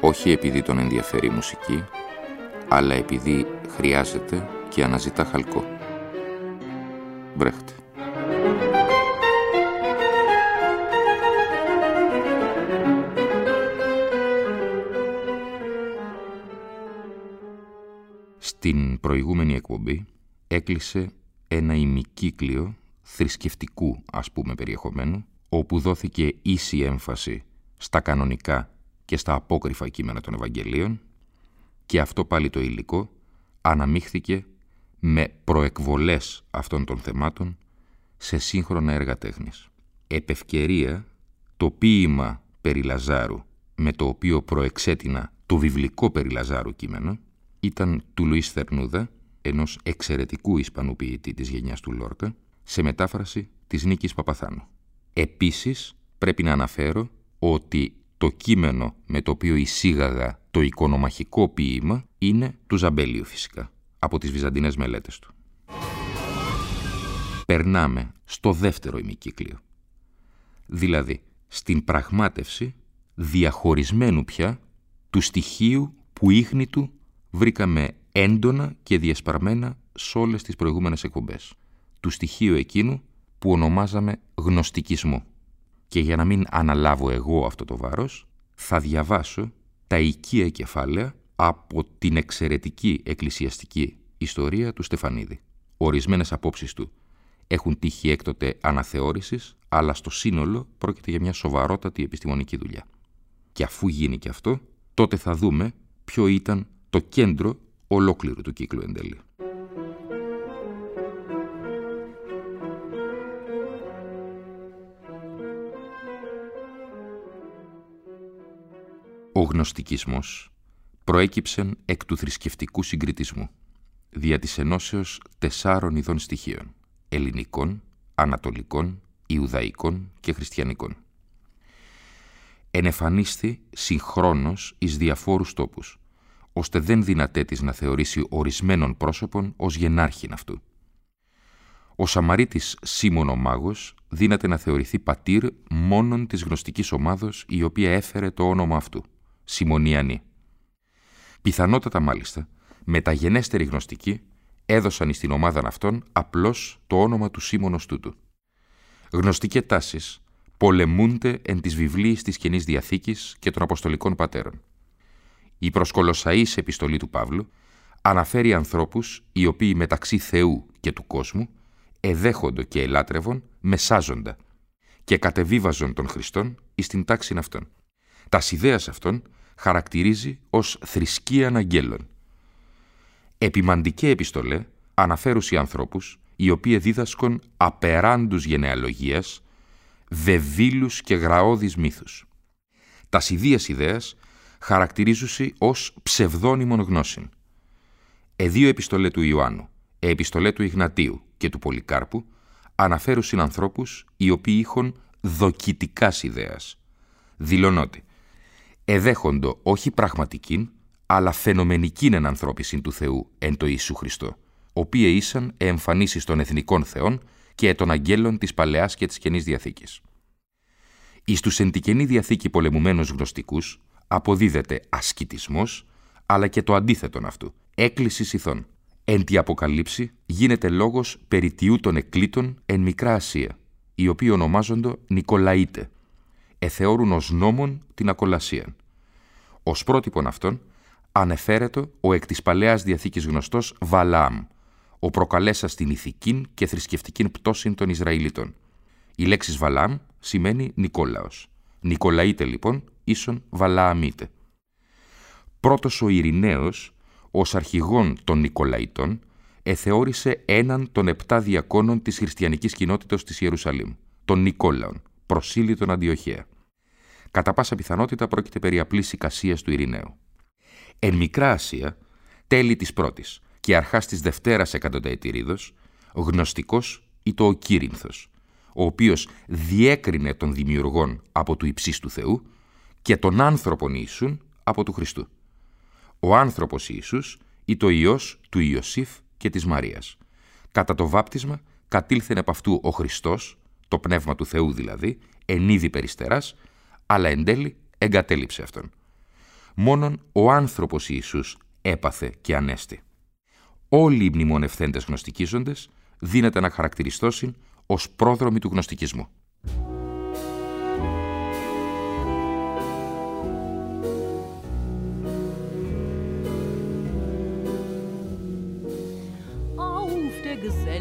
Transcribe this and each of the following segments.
όχι επειδή τον ενδιαφέρει η μουσική, αλλά επειδή χρειάζεται και αναζητά χαλκό. Μπρέχτε. Στην προηγούμενη εκπομπή έκλεισε ένα ημικύκλιο θρησκευτικού ας πούμε περιεχομένου, όπου δόθηκε ίση έμφαση στα κανονικά και στα απόκριφα κείμενα των Ευαγγελίων και αυτό πάλι το υλικό αναμίχθηκε με προεκβολές αυτών των θεμάτων σε σύγχρονα έργα τέχνης. Επευκαιρία το ποίημα περί Λαζάρου με το οποίο προεξέτεινα το βιβλικό περί Λαζάρου κείμενο ήταν του Λουίς Θερνούδα, ενός εξαιρετικού Ισπανού ποιητή της γενιάς του Λόρκα, σε μετάφραση της Νίκης Παπαθάνου. Επίσης, πρέπει να αναφέρω ότι το κείμενο με το οποίο εισήγαγα το οικονομαχικό ποίημα είναι του Ζαμπέλιου φυσικά, από τις βυζαντινές μελέτες του. Περνάμε στο δεύτερο ημικύκλιο, δηλαδή στην πραγμάτευση διαχωρισμένου πια του στοιχείου που ίχνη του βρήκαμε έντονα και διασπαρμένα σε όλες τις προηγούμενες εκπομπές. Του στοιχείου εκείνου που ονομάζαμε γνωστικισμό. Και για να μην αναλάβω εγώ αυτό το βάρος, θα διαβάσω τα οικία κεφάλαια από την εξαιρετική εκκλησιαστική ιστορία του Στεφανίδη. Ορισμένες απόψεις του έχουν τύχει έκτοτε αναθεώρησης, αλλά στο σύνολο πρόκειται για μια σοβαρότατη επιστημονική δουλειά. Και αφού γίνει και αυτό, τότε θα δούμε ποιο ήταν το κέντρο ολόκληρου του κύκλου εν τέλει. Ο γνωστικισμός προέκυψε εκ του θρησκευτικού συγκριτισμού, δια της ενώσεως τεσσάρων ειδών στοιχείων, ελληνικών, ανατολικών, ιουδαϊκών και χριστιανικών. Ενεφανίστη συγχρόνως εις διαφόρους τόπους, ώστε δεν δυνατέ της να θεωρήσει ορισμένων πρόσωπων ως γενάρχην αυτού. Ο Σαμαρίτης Σίμων ο Μάγος δύναται να θεωρηθεί πατήρ μόνον της γνωστικής ομάδος η οποία έφερε το όνομα αυτού, Σιμωνιανή. Πιθανότατα μάλιστα, μεταγενέστεροι γνωστικοί έδωσαν στην ομάδα αυτών απλώς το όνομα του Σίμωνος τούτου. Γνωστικέ τάσεις πολεμούνται εν της βιβλίης της Καινής Διαθήκης και των Αποστολικών Πατέρων. Η προσκολοσαής επιστολή του Παύλου αναφέρει ανθρώπους οι οποίοι μεταξύ Θεού και του κόσμου εδέχοντο και ελάτρευον μεσάζοντα και κατεβίβαζον των Χριστών εις την τάξη αυτών. Τας ιδέας αυτών χαρακτηρίζει ως θρησκεία αναγγέλων. Επιμαντικέ επιστολέ αναφέρουσι ανθρώπους οι οποίοι δίδασκον απεράντους γενεαλογίας, βεβήλους και γραώδεις μύθους. Τα ιδίας ιδέας χαρακτηρίζουσι ως ψευδόνυμων γνώσιν. Εδίο επιστολέ του Ιωάννου, επιστολέ του Ιγνατίου και του Πολυκάρπου αναφέρουσιν ανθρώπους οι οποίοι είχαν δοκιτικάς ιδέας. Δηλωνότι, εδέχοντο όχι πραγματικήν, αλλά φαινομενικήν εν ανθρώπισιν του Θεού εν το Ιησού Χριστό, οποίε ήσαν εμφανίσεις των εθνικών θεών και των αγγέλων της Παλαιάς και της Καινής Διαθήκης. Εις τους εν τη Καινή Διαθήκη πολεμουμένους γνωστικούς αποδίδεται ασκητισμός, αλλά και το αντίθετον αυτού, έκκληση ηθών. Εν τη Αποκαλύψη γίνεται λόγος περί τιού των εκλήτων εν Μικρά Ασία, οι οποίοι ονομάζονται Νικολαΐτε, εθεώρουν ως νόμον την ακολασία. Ως πρότυπον αυτών ανεφέρετο ο εκ της Παλαιάς Διαθήκης γνωστός Βαλάμ, ο προκαλέσας στην ηθικήν και θρησκευτικήν πτώση των Ισραηλιτών. Η λέξη Βαλάμ σημαίνει Νικόλαος. Νικολαΐτε λοιπόν ίσον Βαλααμίτε. Πρώτος ο Ειρηναίος, ως αρχηγόν των Νικολαϊτών, εθεώρησε έναν των επτά διακόνων της χριστιανικής κοινότητας της Ιερουσαλήμ, τον Νικόλαον, προσήλυτον Αντιοχέα. Κατά πάσα πιθανότητα πρόκειται περί απλής εικασίας του Ειρηναίου. Εν Μικρά Ασία, τέλη της πρώτης και αρχάς της δευτέρας εκατονταετηρίδος, γνωστικός ήταν ο Κύρινθος, ο οποίος διέκρινε των δημιουργών από του υψής του Θεού και τον άνθρωπον Ιησούν από του Χριστού. Ο άνθρωπος Ιησούς ήταν ο Υιός του Ιωσήφ και της Μαρίας. Κατά το βάπτισμα κατήλθεν από αυτού ο Χριστός, το Πνεύμα του Θεού δηλαδή, εν είδη περιστεράς, αλλά εν τέλει εγκατέλειψε Αυτόν. Μόνον ο άνθρωπος Ιησούς έπαθε και ανέστη. Όλοι οι μνημονευθέντες γνωστικίζοντες δίνεται να χαρακτηριστώσουν ως πρόδρομοι του γνωστικισμού.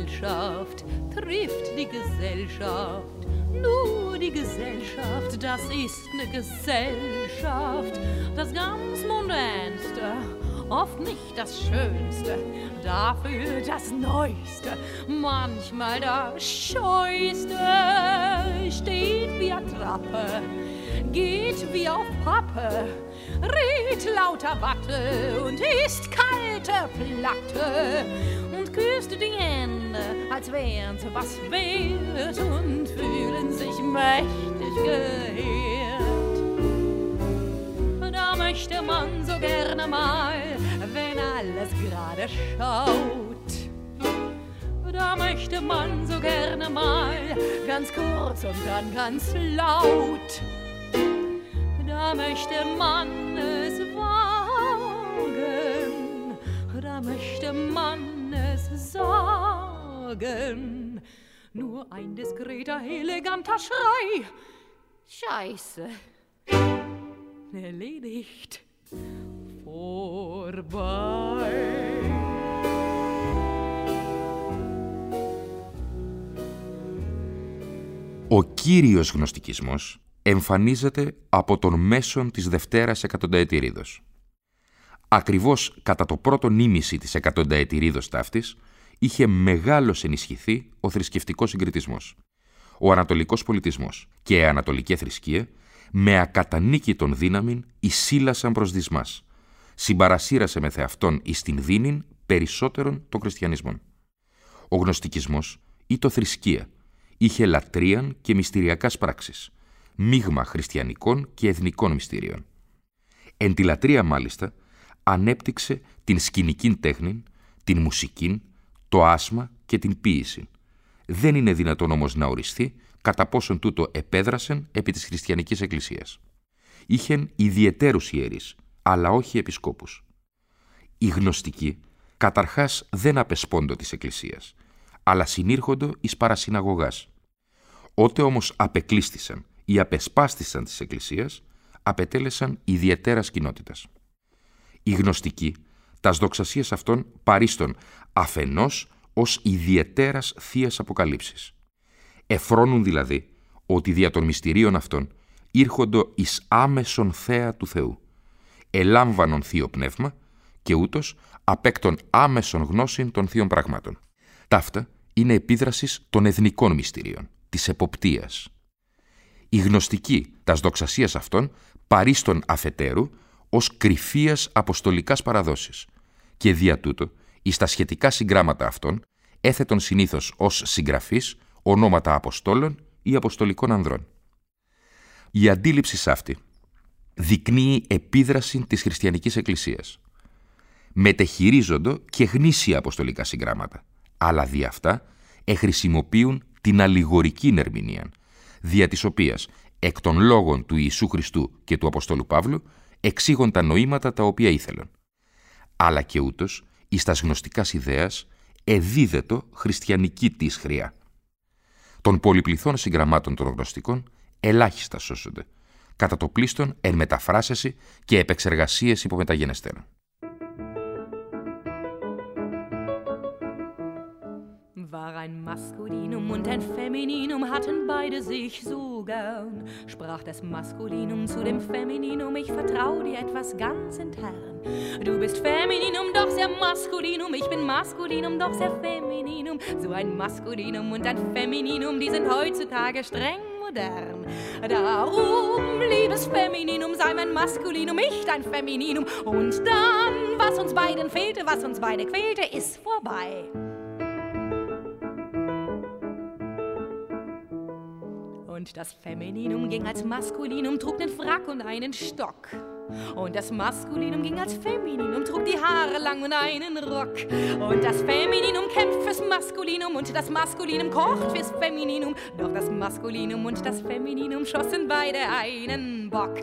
Gesellschaft trifft die Gesellschaft. Nur die Gesellschaft, das ist eine Gesellschaft, das ganz Mondänste oft nicht das Schönste, dafür das Neueste, manchmal das Scheuste. Steht wie Attrappe, geht wie auf Pappe, redet lauter Watte und isst kalte Platte und küsst die Hände, als wären sie was wert und fühlen sich mächtig geehrt. Da möchte man so gerne mal wenn alles gerade schaut. Da möchte man so gerne mal ganz kurz und dann ganz laut. Da möchte man es wagen, da möchte man es sagen. Nur ein diskreter, eleganter Schrei. Scheiße. Erledigt. Ο κύριος γνωστικισμός εμφανίζεται από τον μέσον της Δευτέρας Εκατονταετηρίδος. Ακριβώς κατά το πρώτο νήμιση της Εκατονταετηρίδος ταύτης είχε μεγάλος ενισχυθεί ο θρησκευτικός συγκριτισμός. Ο ανατολικός πολιτισμός και η ανατολική θρησκεία με ακατανίκητον δύναμην εισήλασαν προς δυσμάς, συμπαρασύρασε με θεαυτόν εις την δίνην περισσότερων των χριστιανισμών. Ο γνωστικισμός ή το θρησκεία είχε λατρείαν και μυστηριακάς πράξεις, μείγμα χριστιανικών και εθνικών μυστηρίων. Εν τη λατρεία μάλιστα ανέπτυξε την σκηνική τέχνη, την μουσική, το άσμα και την ποίηση. Δεν είναι δυνατόν όμως να οριστεί κατά πόσον τούτο επέδρασεν επί της χριστιανικής εκκλησίας. Είχεν ιδιαιτέρους ιερείς, αλλά όχι επισκόπους. Οι γνωστικοί καταρχάς δεν απεσπόντο της Εκκλησίας, αλλά συνήρχοντο εις παρασυναγωγάς. Ότε όμως απεκλείστησαν ή απεσπάστησαν της Εκκλησίας, απετέλεσαν ιδιαίτερα κοινότητας. Οι γνωστικοί, τας δοξασίες αυτών παρίστον αφενός ως ιδιαιτέρας θείας αποκαλύψεις. Εφρώνουν δηλαδή ότι δια των μυστηρίων αυτών ήρχοντο εις άμεσον θέα του Θεού ελάμβανον θείο πνεύμα και ούτως απέκτον άμεσον γνώσιν των θείων πραγμάτων. Ταύτα είναι επίδρασης των εθνικών μυστηρίων, της εποπτείας. Η γνωστική τας δοξασίας αυτών παρίστον αφετέρου ως κρυφίας αποστολικάς παραδόσεις και δια τούτο εις τα σχετικά συγγράμματα αυτών έθετον συνήθως ως συγγραφής ονόματα αποστόλων ή αποστολικών ανδρών. Η αντίληψη αυτή δεικνύει επίδραση της χριστιανικής εκκλησίας. Μετεχειρίζονται και γνήσια αποστολικά συγγράμματα, αλλά δι' αυτά εχρησιμοποιούν την αλληγορική ερμηνεία, δια της οποίας εκ των λόγων του Ιησού Χριστού και του Αποστόλου Παύλου εξήγουν τα νοήματα τα οποία ήθελαν. Αλλά και ούτως, εις τας γνωστικάς ιδέας, εδίδετο χριστιανική της χρειά. Των πολυπληθών συγγραμμάτων των γνωστικών ελάχιστα σώσονται, κατά το πλήστον εν μεταφράσεση και επεξεργασίες υπομεταγενεστέρων. War ein Maskulinum und ein Femininum hatten beide sich so gern. Sprach das Maskulinum zu dem Femininum, ich vertrau dir etwas ganz intern. Du bist Femininum, doch sehr Maskulinum, ich bin Maskulinum, doch sehr Femininum. So ein Maskulinum und ein Femininum, die sind heutzutage streng modern. Darum, liebes Femininum, sei mein Maskulinum, ich dein Femininum. Und dann, was uns beiden fehlte, was uns beide quälte, ist vorbei. Und das Femininum ging als Maskulinum, trug den Frack und einen Stock. Und das Maskulinum ging als Femininum, trug die Haare lang und einen Rock. Und das Femininum kämpft fürs Maskulinum und das Maskulinum kocht fürs Femininum. Doch das Maskulinum und das Femininum schossen beide einen Bock.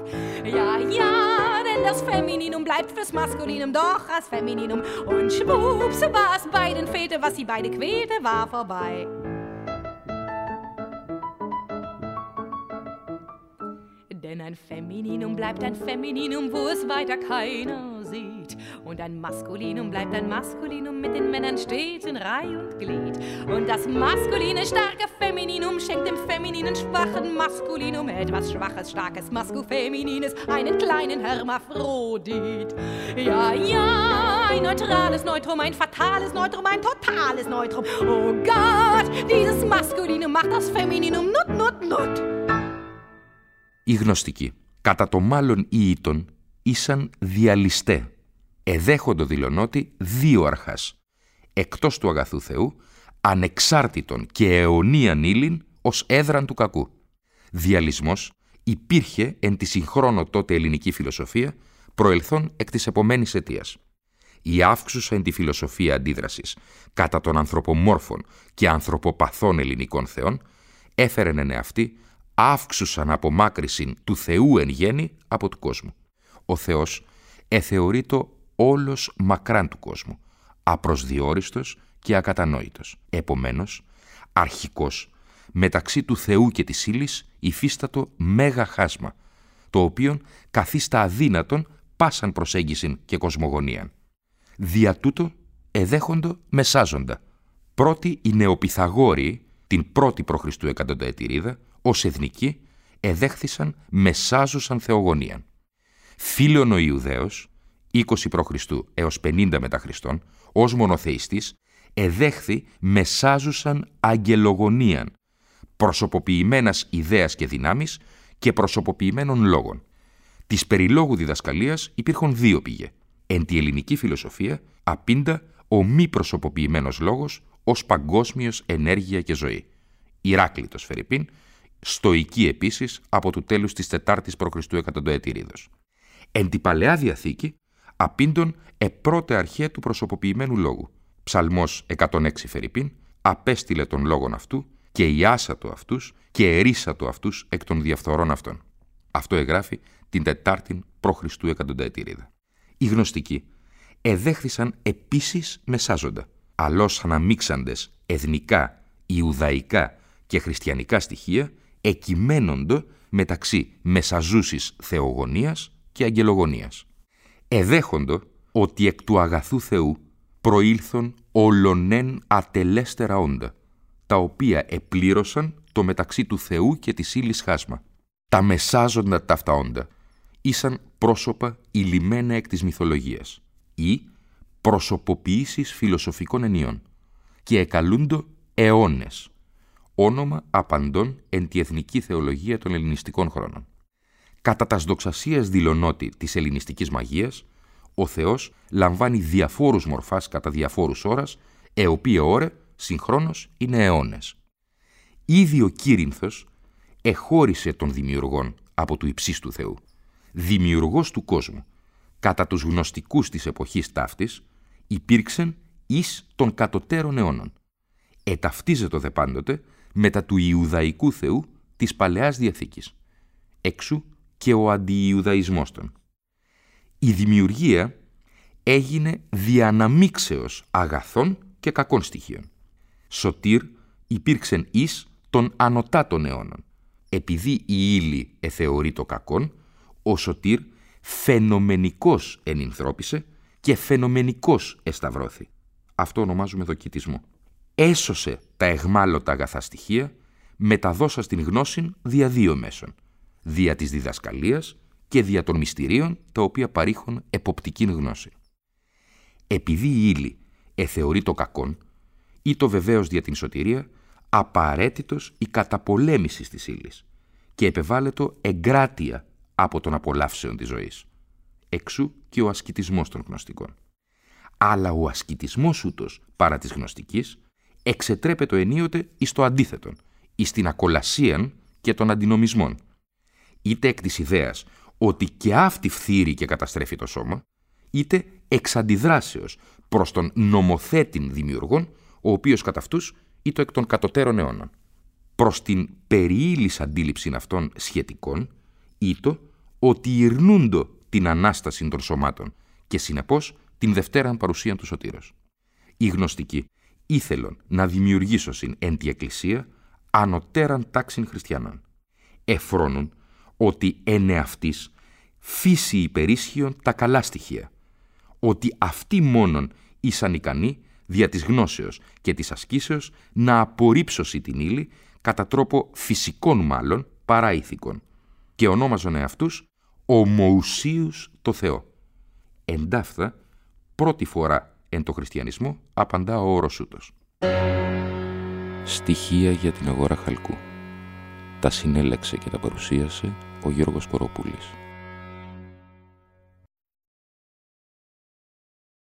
Ja, ja, denn das Femininum bleibt fürs Maskulinum doch als Femininum. Und schwupps, was beiden fehlte, was sie beide quälte, war vorbei. Denn ein Femininum bleibt ein Femininum, wo es weiter keiner sieht. Und ein Maskulinum bleibt ein Maskulinum, mit den Männern steht in Reih und Glied. Und das maskuline, starke Femininum schenkt dem femininen, schwachen Maskulinum etwas Schwaches, Starkes, Masku-Feminines, einen kleinen Hermaphrodit. Ja, ja, ein neutrales Neutrum, ein fatales Neutrum, ein totales Neutrum. Oh Gott, dieses Maskulinum macht das Femininum nut, nut, nut. Οι γνωστικοί, κατά το μάλλον ήτον, ήσαν διαλυστέ. Εδέχοντο δηλωνότι δύο αρχάς, εκτός του αγαθού Θεού, ανεξάρτητον και αιωνίαν ύλην ως έδραν του κακού. Διαλυσμός υπήρχε εν τη συγχρόνο τότε ελληνική φιλοσοφία, προελθόν εκ της επομένης αιτίας. Η αύξουσα εν τη φιλοσοφία αντίδρασης κατά των ανθρωπομόρφων και ανθρωποπαθών ελληνικών θεών έφερεν εν αυτή αύξουσαν απομάκρυση του Θεού εν γέννη από του κόσμου. Ο Θεός το όλος μακράν του κόσμου, απροσδιόριστος και ακατανόητος. Επομένως, αρχικός, μεταξύ του Θεού και της ύλης υφίστατο μέγα χάσμα, το οποίο καθίστα αδύνατον πάσαν προσέγγιση και κοσμογονίαν. Δια τούτο εδέχοντο μεσάζοντα. Πρώτη οι νεοπιθαγόροι, την πρώτη προχριστού εκατονταετηρίδα, ως εθνικοί εδέχθησαν μεσάζουσαν θεογονίαν. Φίλων ο Ιουδαίος, 20 π.Χ. έως 50 μετά Χριστόν, ως μονοθεϊστής, εδέχθη μεσάζουσαν αγγελογονίαν, προσωποποιημένας ιδέας και δυνάμεις και προσωποποιημένων λόγων. Της περιλόγου διδασκαλίας υπήρχαν δύο πηγέ. Εν τη ελληνική φιλοσοφία, απίντα ο μη προσωποποιημένος λόγος ως παγκόσμιος ενέργεια και ζωή. Ηράκλητος Φερρυπίν, στοική επίσης από του τέλους της 4ης π.Χ. εκατοντοετηρίδος. Εν τη Παλαιά Διαθήκη, απίντων επρώτε αρχαία του προσωποποιημένου λόγου. Ψαλμός 106 Φερρυπίν, απέστειλε τον λόγον αυτού και ιάσατο αυτούς και ερίσατο αυτούς εκ των διαφθορών αυτών. Αυτό εγγράφει την 4η π.Χ. εκατονταετηρίδα. Οι γνωστικοί εδέχθησαν επίσης μεσάζοντα, αλλώς αναμίξαντες εθνικά, ιουδαϊκά και χριστιανικά στοιχεία εκειμένοντο μεταξύ μεσαζούσης θεογονίας και αγγελογονίας. Εδέχοντο ότι εκ του αγαθού Θεού προήλθον ολονέν ατελέστερα όντα, τα οποία επλήρωσαν το μεταξύ του Θεού και της ύλης χάσμα. Τα μεσάζοντα ταύτα όντα ήσαν πρόσωπα ηλιμένα εκ της μυθολογίας ή προσωποποιήσεις φιλοσοφικών ενιών και εκαλούντο αιώνες όνομα απαντών εν τη εθνική θεολογία των ελληνιστικών χρόνων. Κατά τας δοξασίας δηλωνότη της ελληνιστικής μαγείας, ο Θεός λαμβάνει διαφόρους μορφάς κατά διαφόρους ώρας, εοπίε ώρε συγχρόνως είναι αιώνες. Ήδη ο Κύρινθος εχώρισε τον δημιουργόν από του υψίστου Θεού. Δημιουργός του κόσμου, κατά τους γνωστικούς της εποχής ταύτης, υπήρξεν εις των κατωτέρων αιώνων. Εταυτίζεται δε πάντοτε μετά του Ιουδαϊκού Θεού της Παλαιάς Διαθήκης. Έξου και ο αντιιουδαϊσμός των. Η δημιουργία έγινε διαναμίξεως αγαθών και κακών στοιχείων. Σωτήρ υπήρξεν εις των ανωτάτων αιώνων. Επειδή η ύλη εθεωρεί το κακόν, ο Σωτήρ φαινομενικός ενυνθρώπισε και φαινομενικός εσταυρώθη. Αυτό ονομάζουμε δοκιτισμό έσωσε τα εγμάλωτα αγαθά στοιχεία, μεταδώσα την γνώση δια δύο μέσων, δια της διδασκαλίας και δια των μυστηρίων τα οποία παρήχουν εποπτική γνώση. Επειδή η ύλη εθεωρεί το κακόν, ή το βεβαίως δια την σωτηρία, απαραίτητος η καταπολέμηση της ύλης, και επεβάλλετο εγκράτεια από τον απολαύσεων της ζωής. Εξού και ο ασκητισμός των γνωστικών. Αλλά ο ασκητισμός ούτως παρά της γνωστικής εξετρέπεται ενίοτε εις το αντίθετον, εις την ακολασίαν και των αντινομισμών. Είτε εκ της ιδέας ότι και αυτή φθήρει και καταστρέφει το σώμα, είτε εξ αντιδράσεως προς τον νομοθέτην δημιουργών, ο οποίος κατά αυτούς είτε εκ των κατωτέρων αιώνων. Προς την περιήλης αντίληψη αυτών σχετικών, ήτο ότι ειρνούντο την Ανάσταση των σωμάτων και συνεπώς την Δευτέραν παρουσία του Σωτήρος. Οι γνωστικοί ήθελον να δημιουργήσωσιν εν τη Εκκλησία ανωτέραν τάξην χριστιανών. Εφρόνουν ότι εν εαυτής φύση υπερίσχυον τα καλά στοιχεία, ότι αυτοί μόνον ήσαν ικανοί δια της γνώσεως και της ασκήσεως να απορρίψωση την ύλη κατά τρόπο φυσικών μάλλον παρά ηθικών και ονόμαζον εαυτούς ομοουσίους το Θεό. Εντάφθα, πρώτη φορά εν το χριστιανισμό απαντά ο όρος ούτως. Στοιχεία για την αγορά χαλκού. Τα συνέλεξε και τα παρουσίασε ο Γιώργος Κοροπούλης.